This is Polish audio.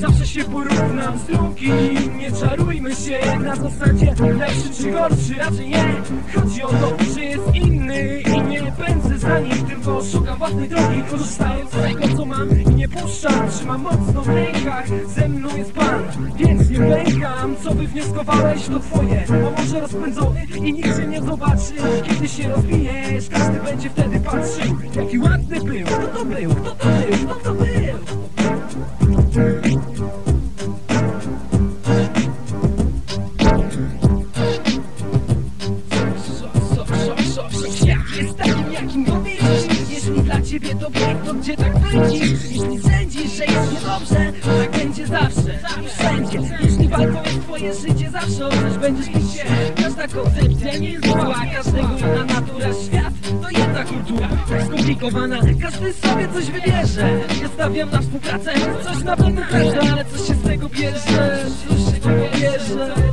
Zawsze się porównam z drugim Nie czarujmy się na zasadzie Lepszy czy gorszy, raczej nie. Chodzi o to, że jest inny I nie pędzę za nim, tylko szukam własnej drogi. Korzystając z tego co mam i nie puszczam. Trzymam mocno w rękach, ze mną jest Pan Więc nie pękam, co wywnioskowałeś to twoje. A może rozpędzony i nikt cię nie zobaczy. Kiedy się rozbijesz, każdy będzie wtedy patrzył Jaki ładny był, kto to był, kto to był, kto to był takim jakim go widzisz Jeśli dla ciebie to bieg, to gdzie tak pędzisz Jeśli sędzisz, że jest niedobrze To tak będzie zawsze i wszędzie Jeśli walką jest twoje życie Zawsze o coś będziesz pić się Każda koncepcja nie jest zła Każdego inna natura Świat to jedna kultura Tak skomplikowana Każdy sobie coś wybierze Ja stawiam na współpracę Coś na pewno każdy Ale coś się z tego bierze Coś się tego bierze